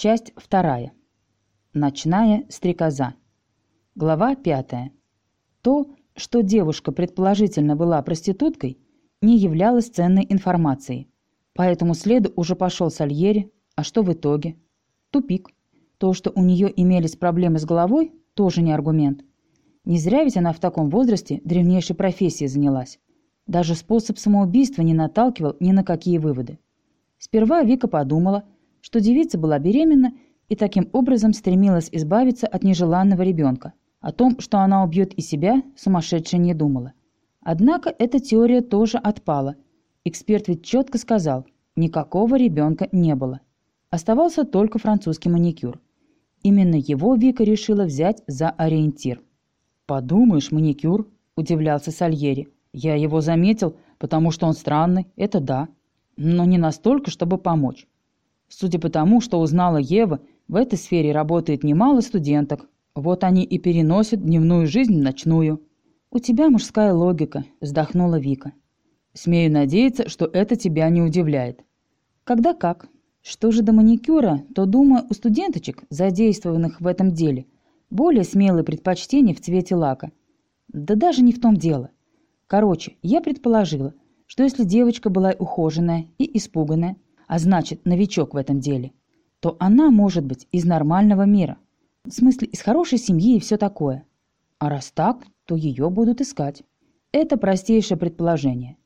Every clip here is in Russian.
Часть вторая. Ночная стрекоза. Глава пятая. То, что девушка предположительно была проституткой, не являлось ценной информацией. По этому следу уже пошел Сальери, а что в итоге? Тупик. То, что у нее имелись проблемы с головой, тоже не аргумент. Не зря ведь она в таком возрасте древнейшей профессией занялась. Даже способ самоубийства не наталкивал ни на какие выводы. Сперва Вика подумала, что девица была беременна и таким образом стремилась избавиться от нежеланного ребенка. О том, что она убьет и себя, сумасшедшая не думала. Однако эта теория тоже отпала. Эксперт ведь четко сказал, никакого ребенка не было. Оставался только французский маникюр. Именно его Вика решила взять за ориентир. «Подумаешь, маникюр», – удивлялся Сальери. «Я его заметил, потому что он странный, это да. Но не настолько, чтобы помочь. Судя по тому, что узнала Ева, в этой сфере работает немало студенток. Вот они и переносят дневную жизнь в ночную». «У тебя мужская логика», – вздохнула Вика. «Смею надеяться, что это тебя не удивляет». «Когда как?» Что же до маникюра, то, думаю, у студенточек, задействованных в этом деле, более смелые предпочтения в цвете лака. Да даже не в том дело. Короче, я предположила, что если девочка была ухоженная и испуганная, а значит, новичок в этом деле, то она может быть из нормального мира. В смысле, из хорошей семьи и все такое. А раз так, то ее будут искать. Это простейшее предположение.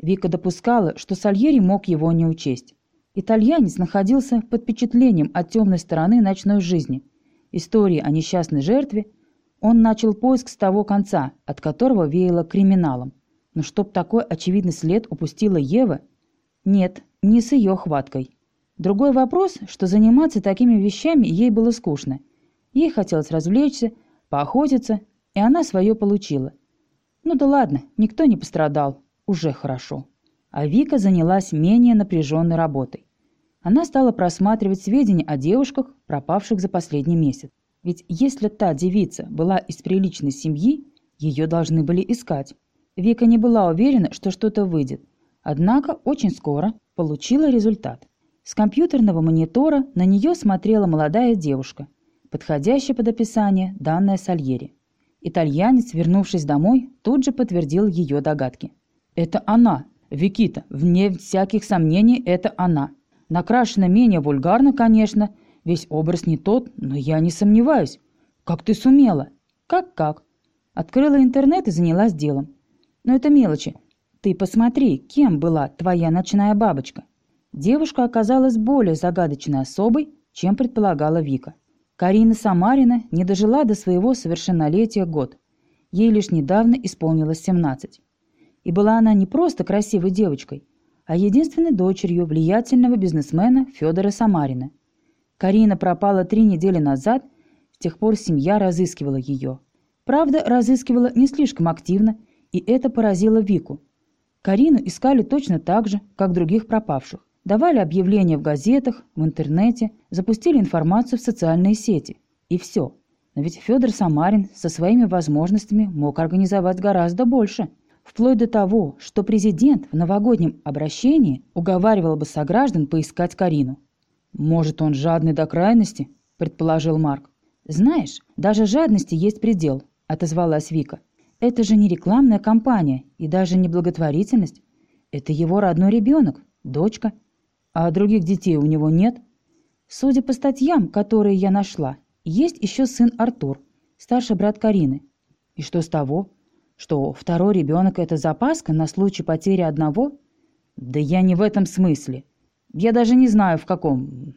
Вика допускала, что Сальери мог его не учесть. Итальянец находился под впечатлением от темной стороны ночной жизни. Истории о несчастной жертве он начал поиск с того конца, от которого веяло криминалом. Но чтоб такой очевидный след упустила Ева? Нет, не с ее хваткой. Другой вопрос, что заниматься такими вещами ей было скучно. Ей хотелось развлечься, поохотиться, и она свое получила. Ну да ладно, никто не пострадал, уже хорошо а Вика занялась менее напряженной работой. Она стала просматривать сведения о девушках, пропавших за последний месяц. Ведь если та девица была из приличной семьи, ее должны были искать. Вика не была уверена, что что-то выйдет, однако очень скоро получила результат. С компьютерного монитора на нее смотрела молодая девушка, подходящая под описание данное Сальери. Итальянец, вернувшись домой, тут же подтвердил ее догадки. «Это она!» Викита, вне всяких сомнений, это она. Накрашена менее вульгарно, конечно. Весь образ не тот, но я не сомневаюсь. Как ты сумела? Как-как? Открыла интернет и занялась делом. Но это мелочи. Ты посмотри, кем была твоя ночная бабочка. Девушка оказалась более загадочной особой, чем предполагала Вика. Карина Самарина не дожила до своего совершеннолетия год. Ей лишь недавно исполнилось 17. И была она не просто красивой девочкой, а единственной дочерью влиятельного бизнесмена Федора Самарина. Карина пропала три недели назад, с тех пор семья разыскивала ее. Правда, разыскивала не слишком активно, и это поразило Вику. Карину искали точно так же, как других пропавших. Давали объявления в газетах, в интернете, запустили информацию в социальные сети. И все. Но ведь Федор Самарин со своими возможностями мог организовать гораздо больше – вплоть до того, что президент в новогоднем обращении уговаривал бы сограждан поискать Карину. «Может, он жадный до крайности?» – предположил Марк. «Знаешь, даже жадности есть предел», – отозвалась Вика. «Это же не рекламная кампания и даже не благотворительность. Это его родной ребенок, дочка. А других детей у него нет?» Судя по статьям, которые я нашла, есть еще сын Артур, старший брат Карины. И что с того? Что, второй ребенок – это запаска на случай потери одного? Да я не в этом смысле. Я даже не знаю, в каком.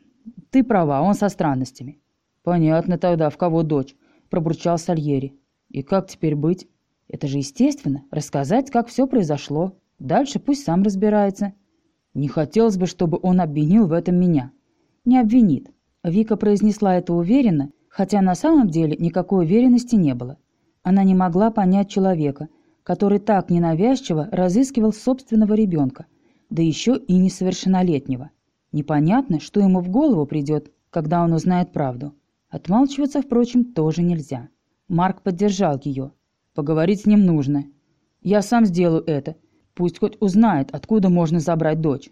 Ты права, он со странностями. Понятно тогда, в кого дочь, пробурчал Сальери. И как теперь быть? Это же естественно, рассказать, как все произошло. Дальше пусть сам разбирается. Не хотелось бы, чтобы он обвинил в этом меня. Не обвинит. Вика произнесла это уверенно, хотя на самом деле никакой уверенности не было. Она не могла понять человека, который так ненавязчиво разыскивал собственного ребенка, да еще и несовершеннолетнего. Непонятно, что ему в голову придет, когда он узнает правду. Отмалчиваться, впрочем, тоже нельзя. Марк поддержал ее. «Поговорить с ним нужно. Я сам сделаю это. Пусть хоть узнает, откуда можно забрать дочь».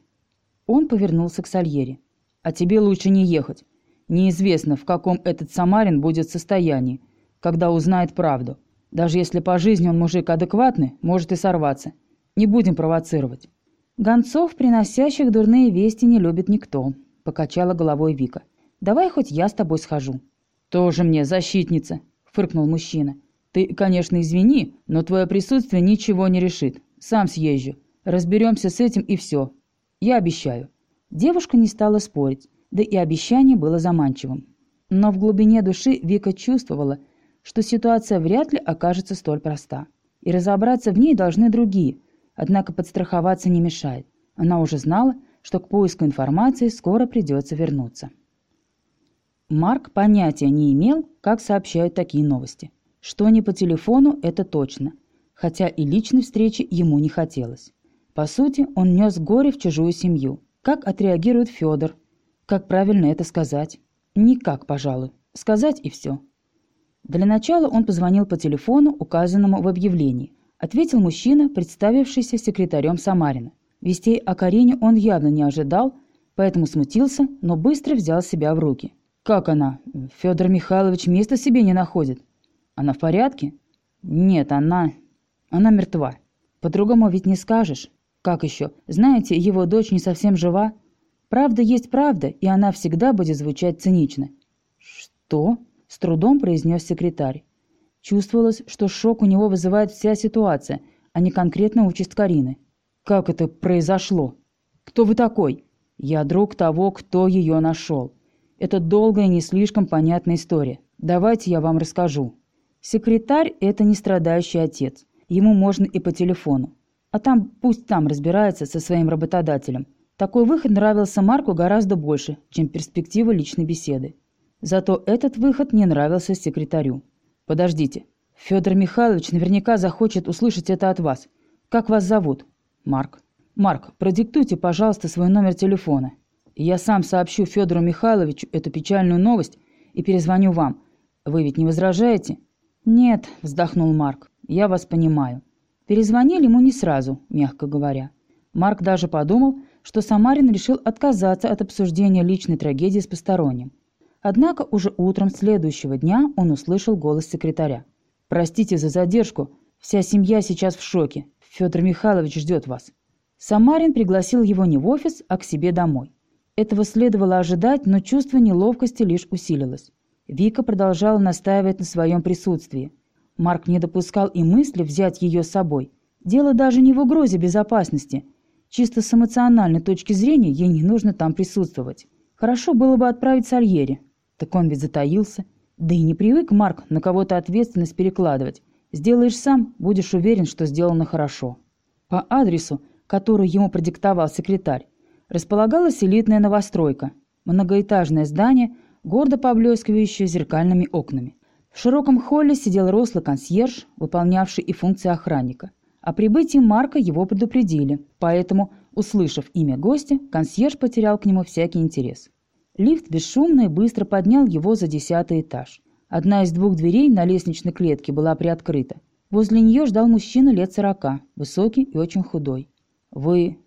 Он повернулся к Сальери. «А тебе лучше не ехать. Неизвестно, в каком этот Самарин будет состоянии, когда узнает правду. Даже если по жизни он мужик адекватный, может и сорваться. Не будем провоцировать. Гонцов, приносящих дурные вести, не любит никто, покачала головой Вика. Давай хоть я с тобой схожу. Тоже мне защитница, фыркнул мужчина. Ты, конечно, извини, но твое присутствие ничего не решит. Сам съезжу. Разберемся с этим и все. Я обещаю. Девушка не стала спорить, да и обещание было заманчивым. Но в глубине души Вика чувствовала, что ситуация вряд ли окажется столь проста. И разобраться в ней должны другие, однако подстраховаться не мешает. Она уже знала, что к поиску информации скоро придется вернуться. Марк понятия не имел, как сообщают такие новости. Что не по телефону, это точно, хотя и личной встречи ему не хотелось. По сути, он нес горе в чужую семью. Как отреагирует Федор? Как правильно это сказать? Никак, пожалуй. Сказать и все. Для начала он позвонил по телефону, указанному в объявлении. Ответил мужчина, представившийся секретарем Самарина. Вестей о Карине он явно не ожидал, поэтому смутился, но быстро взял себя в руки. «Как она? Федор Михайлович места себе не находит. Она в порядке?» «Нет, она... она мертва. По-другому ведь не скажешь. Как еще? Знаете, его дочь не совсем жива. Правда есть правда, и она всегда будет звучать цинично». «Что?» С трудом произнес секретарь. Чувствовалось, что шок у него вызывает вся ситуация, а не конкретно участь Карины. «Как это произошло? Кто вы такой?» «Я друг того, кто ее нашел. Это долгая и не слишком понятная история. Давайте я вам расскажу». Секретарь – это не страдающий отец. Ему можно и по телефону. А там пусть там разбирается со своим работодателем. Такой выход нравился Марку гораздо больше, чем перспектива личной беседы. Зато этот выход не нравился секретарю. «Подождите. Федор Михайлович наверняка захочет услышать это от вас. Как вас зовут?» «Марк». «Марк, продиктуйте, пожалуйста, свой номер телефона. Я сам сообщу Федору Михайловичу эту печальную новость и перезвоню вам. Вы ведь не возражаете?» «Нет», – вздохнул Марк. «Я вас понимаю». Перезвонили ему не сразу, мягко говоря. Марк даже подумал, что Самарин решил отказаться от обсуждения личной трагедии с посторонним. Однако уже утром следующего дня он услышал голос секретаря. «Простите за задержку. Вся семья сейчас в шоке. Федор Михайлович ждет вас». Самарин пригласил его не в офис, а к себе домой. Этого следовало ожидать, но чувство неловкости лишь усилилось. Вика продолжала настаивать на своем присутствии. Марк не допускал и мысли взять ее с собой. Дело даже не в угрозе безопасности. Чисто с эмоциональной точки зрения ей не нужно там присутствовать. Хорошо было бы отправить Сальери, так он ведь затаился. Да и не привык Марк на кого-то ответственность перекладывать. Сделаешь сам, будешь уверен, что сделано хорошо. По адресу, который ему продиктовал секретарь, располагалась элитная новостройка. Многоэтажное здание, гордо поблескивающее зеркальными окнами. В широком холле сидел рослый консьерж, выполнявший и функции охранника. О прибытии Марка его предупредили, поэтому, услышав имя гостя, консьерж потерял к нему всякий интерес. Лифт бесшумно и быстро поднял его за десятый этаж. Одна из двух дверей на лестничной клетке была приоткрыта. Возле нее ждал мужчина лет сорока, высокий и очень худой. «Вы...»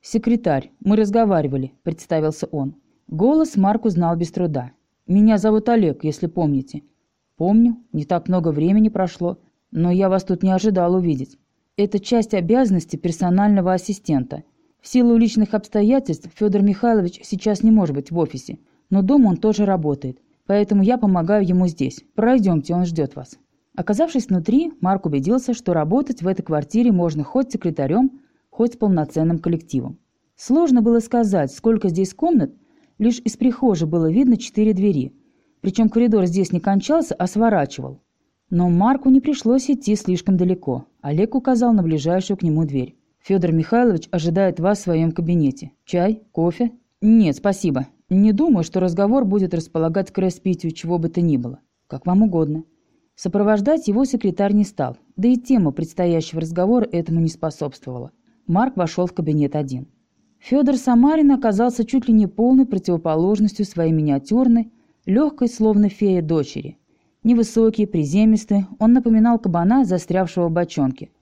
«Секретарь, мы разговаривали», — представился он. Голос Марк узнал без труда. «Меня зовут Олег, если помните». «Помню, не так много времени прошло, но я вас тут не ожидал увидеть. Это часть обязанности персонального ассистента. В силу личных обстоятельств Федор Михайлович сейчас не может быть в офисе, но дома он тоже работает, поэтому я помогаю ему здесь. Пройдемте, он ждет вас». Оказавшись внутри, Марк убедился, что работать в этой квартире можно хоть секретарем, хоть полноценным коллективом. Сложно было сказать, сколько здесь комнат, лишь из прихожей было видно четыре двери. Причем коридор здесь не кончался, а сворачивал. Но Марку не пришлось идти слишком далеко. Олег указал на ближайшую к нему дверь. Федор Михайлович ожидает вас в своем кабинете. Чай? Кофе? Нет, спасибо. Не думаю, что разговор будет располагать к распитию чего бы то ни было. Как вам угодно. Сопровождать его секретарь не стал, да и тема предстоящего разговора этому не способствовала. Марк вошел в кабинет один. Федор Самарин оказался чуть ли не полной противоположностью своей миниатюрной, легкой, словно фея дочери. Невысокий, приземистый, он напоминал кабана, застрявшего в бочонке –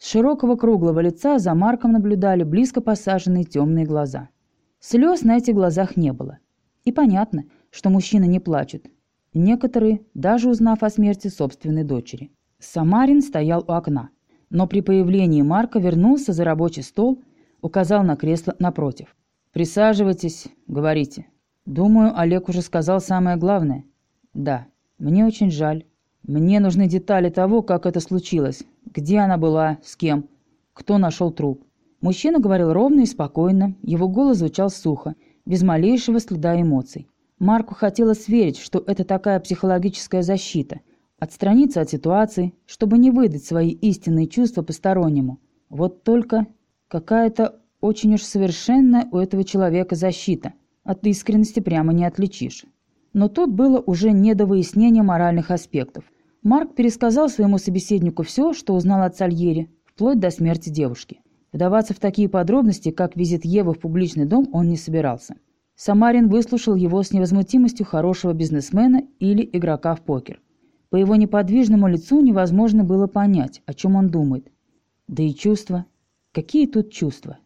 с широкого круглого лица за Марком наблюдали близко посаженные темные глаза. Слез на этих глазах не было. И понятно, что мужчины не плачут. Некоторые, даже узнав о смерти собственной дочери. Самарин стоял у окна, но при появлении Марка вернулся за рабочий стол, указал на кресло напротив. «Присаживайтесь, говорите». «Думаю, Олег уже сказал самое главное». «Да, мне очень жаль. Мне нужны детали того, как это случилось. Где она была, с кем, кто нашел труп». Мужчина говорил ровно и спокойно, его голос звучал сухо, без малейшего следа эмоций. Марку хотелось верить, что это такая психологическая защита, отстраниться от ситуации, чтобы не выдать свои истинные чувства постороннему. Вот только какая-то очень уж совершенная у этого человека защита. От искренности прямо не отличишь. Но тут было уже не до выяснения моральных аспектов. Марк пересказал своему собеседнику все, что узнал от Сальери, вплоть до смерти девушки. Вдаваться в такие подробности, как визит Евы в публичный дом, он не собирался. Самарин выслушал его с невозмутимостью хорошего бизнесмена или игрока в покер. По его неподвижному лицу невозможно было понять, о чем он думает. Да и чувства. Какие тут чувства?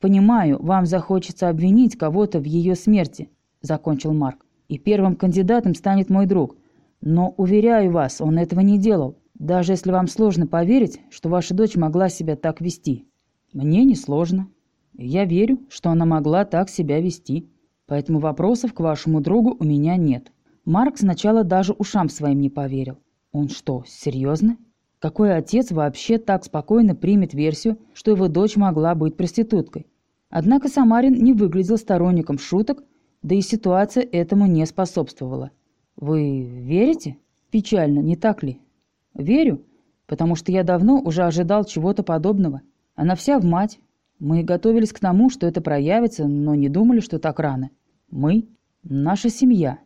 «Понимаю, вам захочется обвинить кого-то в ее смерти», – закончил Марк. «И первым кандидатом станет мой друг. Но, уверяю вас, он этого не делал, даже если вам сложно поверить, что ваша дочь могла себя так вести». «Мне не сложно. Я верю, что она могла так себя вести. Поэтому вопросов к вашему другу у меня нет». Марк сначала даже ушам своим не поверил. «Он что, серьезно?» Какой отец вообще так спокойно примет версию, что его дочь могла быть проституткой? Однако Самарин не выглядел сторонником шуток, да и ситуация этому не способствовала. «Вы верите?» «Печально, не так ли?» «Верю, потому что я давно уже ожидал чего-то подобного. Она вся в мать. Мы готовились к тому, что это проявится, но не думали, что так рано. Мы – наша семья.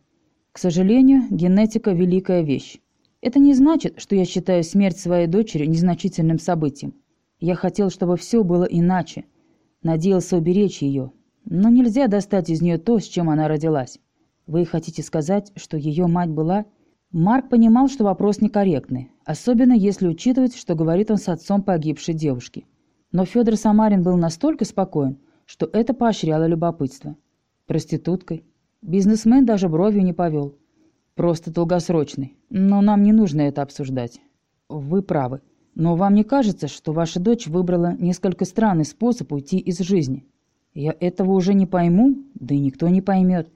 К сожалению, генетика – великая вещь. Это не значит, что я считаю смерть своей дочери незначительным событием. Я хотел, чтобы все было иначе – Надеялся уберечь ее. Но нельзя достать из нее то, с чем она родилась. Вы хотите сказать, что ее мать была... Марк понимал, что вопрос некорректный, особенно если учитывать, что говорит он с отцом погибшей девушки. Но Федор Самарин был настолько спокоен, что это поощряло любопытство. Проституткой. Бизнесмен даже бровью не повел. Просто долгосрочный. Но нам не нужно это обсуждать. Вы правы. Но вам не кажется, что ваша дочь выбрала несколько странный способ уйти из жизни? Я этого уже не пойму, да и никто не поймет.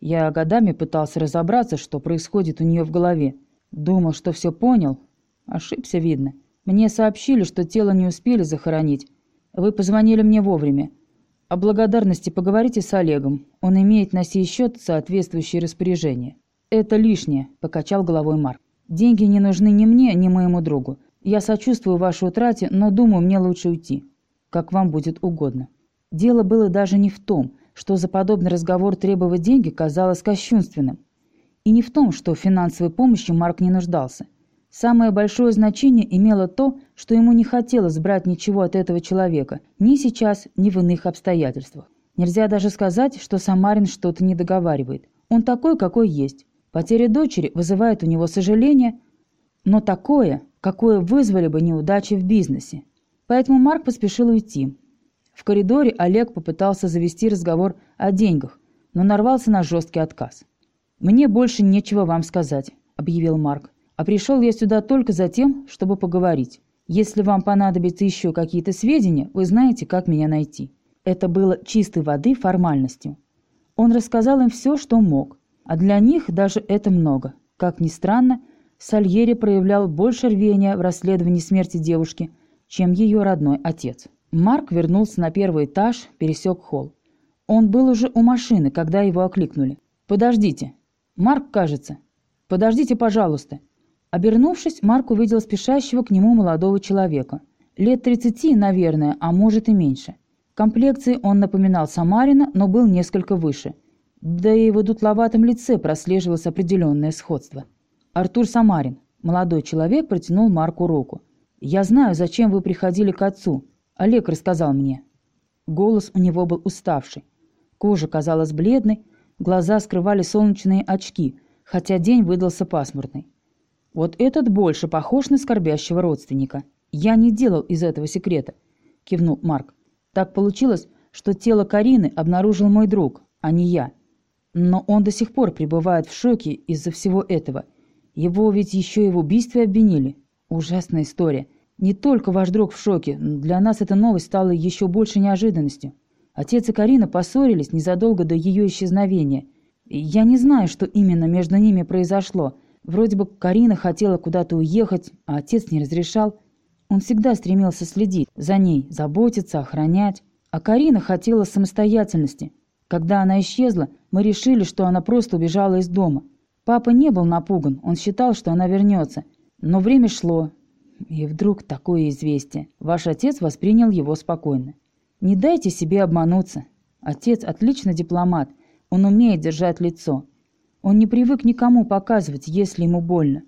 Я годами пытался разобраться, что происходит у нее в голове. Думал, что все понял. Ошибся, видно. Мне сообщили, что тело не успели захоронить. Вы позвонили мне вовремя. О благодарности поговорите с Олегом. Он имеет на сей счет соответствующие распоряжения. «Это лишнее», – покачал головой Марк. «Деньги не нужны ни мне, ни моему другу. Я сочувствую вашей утрате, но думаю, мне лучше уйти. Как вам будет угодно. Дело было даже не в том, что за подобный разговор требовать деньги казалось кощунственным. И не в том, что финансовой помощи Марк не нуждался. Самое большое значение имело то, что ему не хотелось брать ничего от этого человека, ни сейчас, ни в иных обстоятельствах. Нельзя даже сказать, что Самарин что-то не договаривает. Он такой, какой есть. Потеря дочери вызывает у него сожаление, но такое, какое вызвали бы неудачи в бизнесе. Поэтому Марк поспешил уйти. В коридоре Олег попытался завести разговор о деньгах, но нарвался на жесткий отказ. «Мне больше нечего вам сказать», – объявил Марк. «А пришел я сюда только за тем, чтобы поговорить. Если вам понадобятся еще какие-то сведения, вы знаете, как меня найти». Это было чистой воды формальностью. Он рассказал им все, что мог, а для них даже это много. Как ни странно, Сальери проявлял больше рвения в расследовании смерти девушки, чем ее родной отец. Марк вернулся на первый этаж, пересек холл. Он был уже у машины, когда его окликнули. «Подождите!» «Марк, кажется!» «Подождите, пожалуйста!» Обернувшись, Марк увидел спешащего к нему молодого человека. Лет тридцати, наверное, а может и меньше. Комплекции он напоминал Самарина, но был несколько выше. Да и в дутловатом лице прослеживалось определенное сходство. Артур Самарин, молодой человек, протянул Марку руку. «Я знаю, зачем вы приходили к отцу. Олег рассказал мне». Голос у него был уставший. Кожа казалась бледной, глаза скрывали солнечные очки, хотя день выдался пасмурный. «Вот этот больше похож на скорбящего родственника. Я не делал из этого секрета», – кивнул Марк. «Так получилось, что тело Карины обнаружил мой друг, а не я. Но он до сих пор пребывает в шоке из-за всего этого. Его ведь еще и в убийстве обвинили. Ужасная история. Не только ваш друг в шоке, для нас эта новость стала еще больше неожиданностью. Отец и Карина поссорились незадолго до ее исчезновения. Я не знаю, что именно между ними произошло. Вроде бы Карина хотела куда-то уехать, а отец не разрешал. Он всегда стремился следить за ней, заботиться, охранять. А Карина хотела самостоятельности. Когда она исчезла, мы решили, что она просто убежала из дома. Папа не был напуган, он считал, что она вернется. Но время шло. И вдруг такое известие. Ваш отец воспринял его спокойно. Не дайте себе обмануться. Отец отличный дипломат. Он умеет держать лицо. Он не привык никому показывать, если ему больно.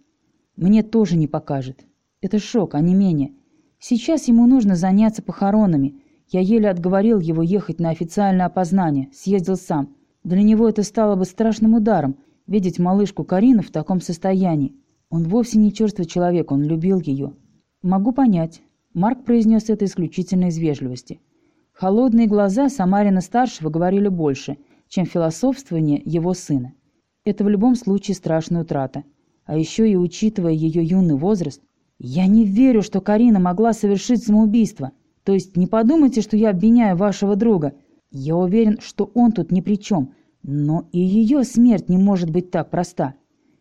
Мне тоже не покажет. Это шок, а не менее. Сейчас ему нужно заняться похоронами. Я еле отговорил его ехать на официальное опознание. Съездил сам. Для него это стало бы страшным ударом, видеть малышку Карину в таком состоянии. Он вовсе не черствый человек, он любил ее. Могу понять. Марк произнес это исключительно из вежливости. Холодные глаза Самарина-старшего говорили больше, чем философствование его сына. Это в любом случае страшная утрата. А еще и учитывая ее юный возраст, я не верю, что Карина могла совершить самоубийство. То есть не подумайте, что я обвиняю вашего друга. Я уверен, что он тут ни при чем. Но и ее смерть не может быть так проста.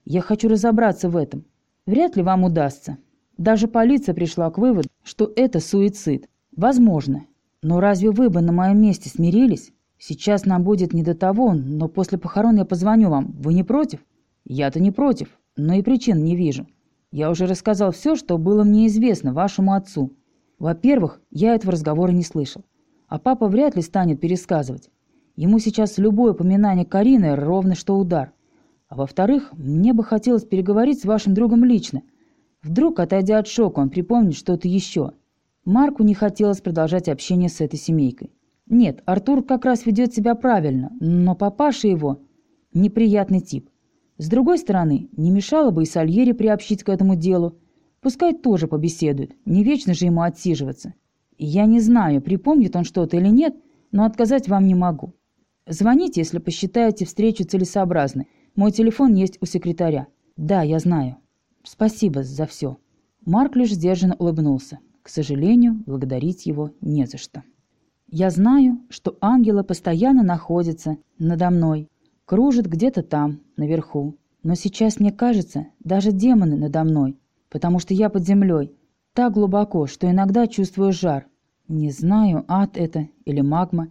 Я хочу разобраться в этом. Вряд ли вам удастся. Даже полиция пришла к выводу, что это суицид. Возможно. Но разве вы бы на моем месте смирились? Сейчас нам будет не до того, но после похорон я позвоню вам. Вы не против? Я-то не против, но и причин не вижу. Я уже рассказал все, что было мне известно вашему отцу. Во-первых, я этого разговора не слышал. А папа вряд ли станет пересказывать. Ему сейчас любое упоминание Карины ровно что удар. А во-вторых, мне бы хотелось переговорить с вашим другом лично. Вдруг, отойдя от шока, он припомнит что-то еще. Марку не хотелось продолжать общение с этой семейкой. Нет, Артур как раз ведет себя правильно, но папаша его – неприятный тип. С другой стороны, не мешало бы и Сальери приобщить к этому делу. Пускай тоже побеседует, не вечно же ему отсиживаться. Я не знаю, припомнит он что-то или нет, но отказать вам не могу. Звоните, если посчитаете встречу целесообразной. Мой телефон есть у секретаря. Да, я знаю. Спасибо за все. Марк лишь сдержанно улыбнулся. К сожалению, благодарить его не за что. Я знаю, что ангелы постоянно находятся надо мной, кружат где-то там, наверху. Но сейчас мне кажется, даже демоны надо мной, потому что я под землей, так глубоко, что иногда чувствую жар. Не знаю, ад это или магма.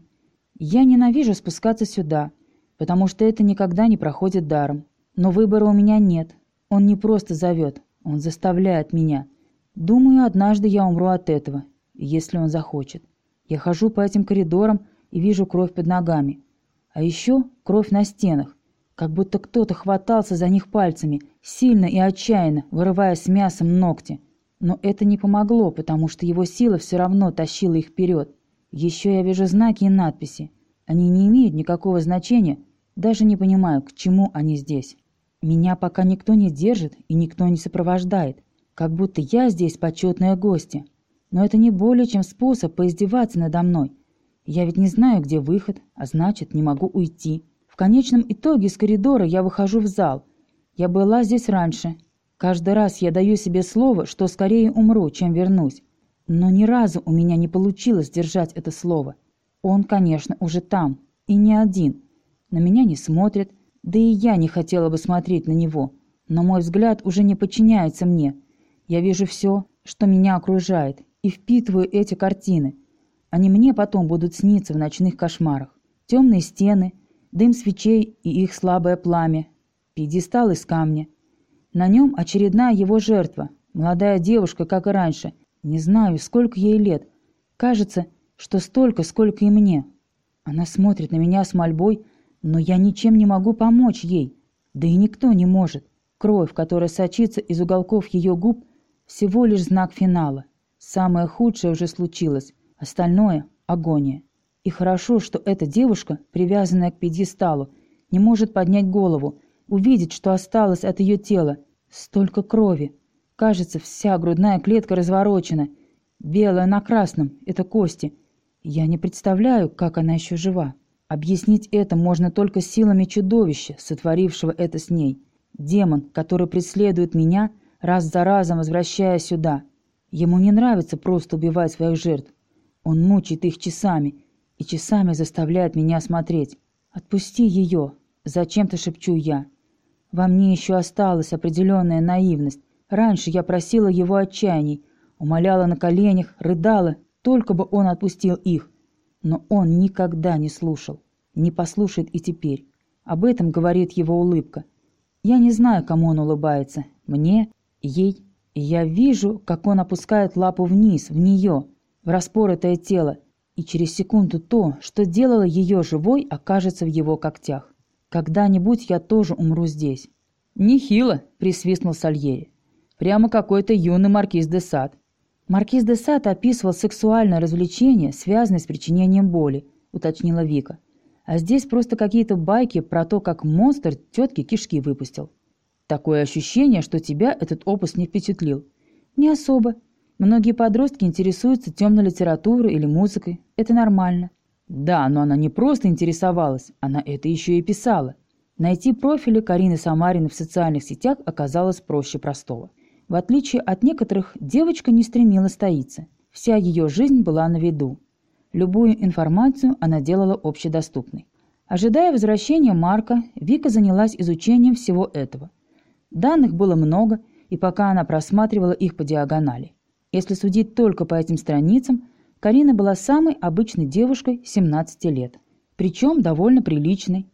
Я ненавижу спускаться сюда, потому что это никогда не проходит даром. Но выбора у меня нет. Он не просто зовет, он заставляет меня. Думаю, однажды я умру от этого, если он захочет. Я хожу по этим коридорам и вижу кровь под ногами. А еще кровь на стенах, как будто кто-то хватался за них пальцами, сильно и отчаянно, вырывая с мясом ногти. Но это не помогло, потому что его сила все равно тащила их вперед. Еще я вижу знаки и надписи. Они не имеют никакого значения, даже не понимаю, к чему они здесь. Меня пока никто не держит и никто не сопровождает, как будто я здесь почетная гостья. Но это не более чем способ поиздеваться надо мной. Я ведь не знаю, где выход, а значит, не могу уйти. В конечном итоге из коридора я выхожу в зал. Я была здесь раньше. Каждый раз я даю себе слово, что скорее умру, чем вернусь. Но ни разу у меня не получилось держать это слово. Он, конечно, уже там, и не один. На меня не смотрит, да и я не хотела бы смотреть на него. Но мой взгляд уже не подчиняется мне. Я вижу все, что меня окружает, и впитываю эти картины. Они мне потом будут сниться в ночных кошмарах. Темные стены, дым свечей и их слабое пламя, пьедестал из камня. На нем очередная его жертва, молодая девушка, как и раньше – не знаю, сколько ей лет. Кажется, что столько, сколько и мне. Она смотрит на меня с мольбой, но я ничем не могу помочь ей. Да и никто не может. Кровь, которая сочится из уголков ее губ, всего лишь знак финала. Самое худшее уже случилось, остальное — агония. И хорошо, что эта девушка, привязанная к пьедесталу, не может поднять голову, увидеть, что осталось от ее тела. Столько крови. Кажется, вся грудная клетка разворочена. Белая на красном — это кости. Я не представляю, как она еще жива. Объяснить это можно только силами чудовища, сотворившего это с ней. Демон, который преследует меня, раз за разом возвращая сюда. Ему не нравится просто убивать своих жертв. Он мучает их часами и часами заставляет меня смотреть. «Отпусти ее!» – зачем-то шепчу я. Во мне еще осталась определенная наивность. Раньше я просила его отчаяний, умоляла на коленях, рыдала, только бы он отпустил их. Но он никогда не слушал, не послушает и теперь. Об этом говорит его улыбка. Я не знаю, кому он улыбается, мне, ей. Я вижу, как он опускает лапу вниз, в нее, в распоротое тело, и через секунду то, что делало ее живой, окажется в его когтях. Когда-нибудь я тоже умру здесь». «Нехило», — присвистнул Сальери. «Прямо какой-то юный маркиз де Сад». «Маркиз де Сад описывал сексуальное развлечение, связанное с причинением боли», — уточнила Вика. «А здесь просто какие-то байки про то, как монстр тетки кишки выпустил». «Такое ощущение, что тебя этот опус не впечатлил». «Не особо. Многие подростки интересуются темной литературой или музыкой. Это нормально». Да, но она не просто интересовалась, она это еще и писала. Найти профили Карины Самарины в социальных сетях оказалось проще простого. В отличие от некоторых, девочка не стремилась таиться. Вся ее жизнь была на виду. Любую информацию она делала общедоступной. Ожидая возвращения Марка, Вика занялась изучением всего этого. Данных было много, и пока она просматривала их по диагонали. Если судить только по этим страницам, Карина была самой обычной девушкой 17 лет, причем довольно приличной.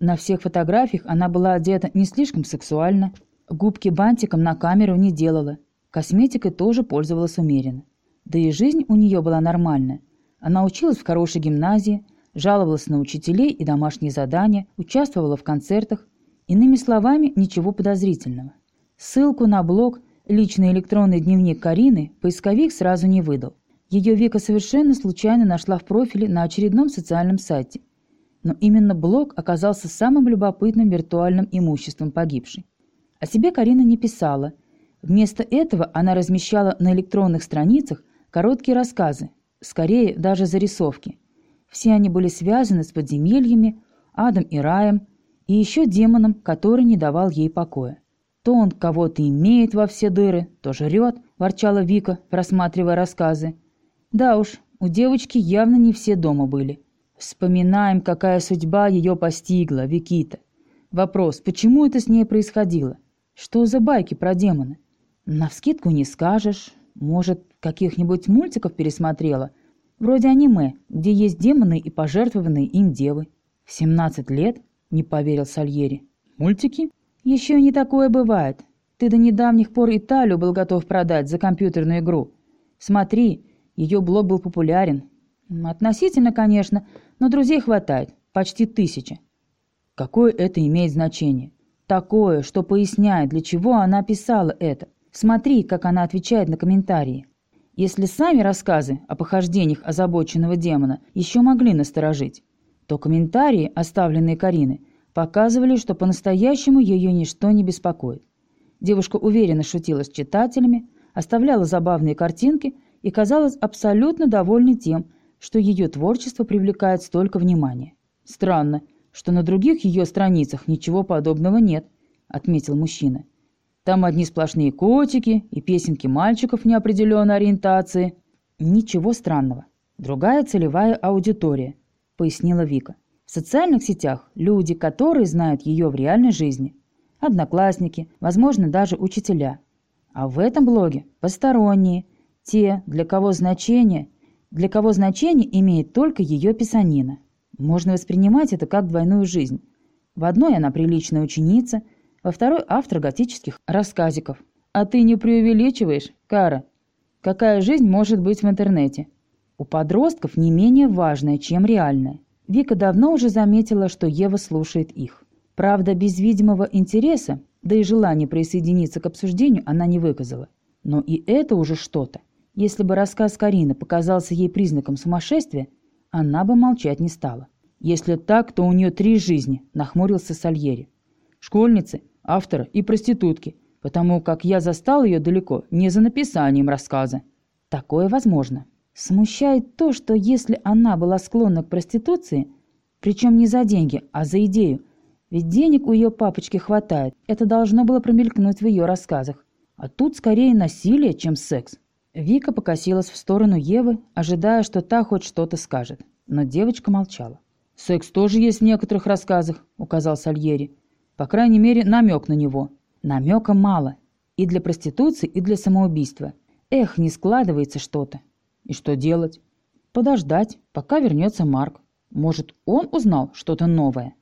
На всех фотографиях она была одета не слишком сексуально, губки бантиком на камеру не делала, косметикой тоже пользовалась умеренно. Да и жизнь у нее была нормальная. Она училась в хорошей гимназии, жаловалась на учителей и домашние задания, участвовала в концертах. Иными словами, ничего подозрительного. Ссылку на блог «Личный электронный дневник Карины» поисковик сразу не выдал. Ее Вика совершенно случайно нашла в профиле на очередном социальном сайте. Но именно блог оказался самым любопытным виртуальным имуществом погибшей. О себе Карина не писала. Вместо этого она размещала на электронных страницах короткие рассказы, скорее даже зарисовки. Все они были связаны с подземельями, адом и раем, и еще демоном, который не давал ей покоя. То он кого-то имеет во все дыры, то жрет, ворчала Вика, просматривая рассказы. Да уж, у девочки явно не все дома были. Вспоминаем, какая судьба ее постигла, Викита. Вопрос, почему это с ней происходило? Что за байки про демона? Навскидку не скажешь. Может, каких-нибудь мультиков пересмотрела? Вроде аниме, где есть демоны и пожертвованные им девы. В 17 лет? Не поверил Сальери. Мультики? Еще не такое бывает. Ты до недавних пор Италию был готов продать за компьютерную игру. Смотри, ее блог был популярен. Относительно, конечно, но друзей хватает. Почти тысяча. Какое это имеет значение? Такое, что поясняет, для чего она писала это. Смотри, как она отвечает на комментарии. Если сами рассказы о похождениях озабоченного демона еще могли насторожить, то комментарии, оставленные Кариной, показывали, что по-настоящему ее ничто не беспокоит. Девушка уверенно шутила с читателями, оставляла забавные картинки и казалась абсолютно довольной тем, что ее творчество привлекает столько внимания. «Странно, что на других ее страницах ничего подобного нет», — отметил мужчина. «Там одни сплошные котики и песенки мальчиков неопределенной ориентации». «Ничего странного. Другая целевая аудитория», — пояснила Вика. «В социальных сетях люди, которые знают ее в реальной жизни. Одноклассники, возможно, даже учителя. А в этом блоге посторонние — те, для кого значение, для кого значение имеет только ее писанина. Можно воспринимать это как двойную жизнь. В одной она приличная ученица, во второй автор готических рассказиков. А ты не преувеличиваешь, Кара? Какая жизнь может быть в интернете? У подростков не менее важная, чем реальная. Вика давно уже заметила, что Ева слушает их. Правда, без видимого интереса, да и желания присоединиться к обсуждению она не выказала. Но и это уже что-то. Если бы рассказ Карины показался ей признаком сумасшествия, она бы молчать не стала. «Если так, то у нее три жизни», – нахмурился Сальери. «Школьницы, автора и проститутки, потому как я застал ее далеко не за написанием рассказа». «Такое возможно. Смущает то, что если она была склонна к проституции, Причем не за деньги, а за идею. Ведь денег у ее папочки хватает. Это должно было промелькнуть в ее рассказах. А тут скорее насилие, чем секс. Вика покосилась в сторону Евы, ожидая, что та хоть что-то скажет. Но девочка молчала. «Секс тоже есть в некоторых рассказах», — указал Сальери. «По крайней мере, намек на него». Намека мало. И для проституции, и для самоубийства. Эх, не складывается что-то. И что делать? Подождать, пока вернется Марк. Может, он узнал что-то новое?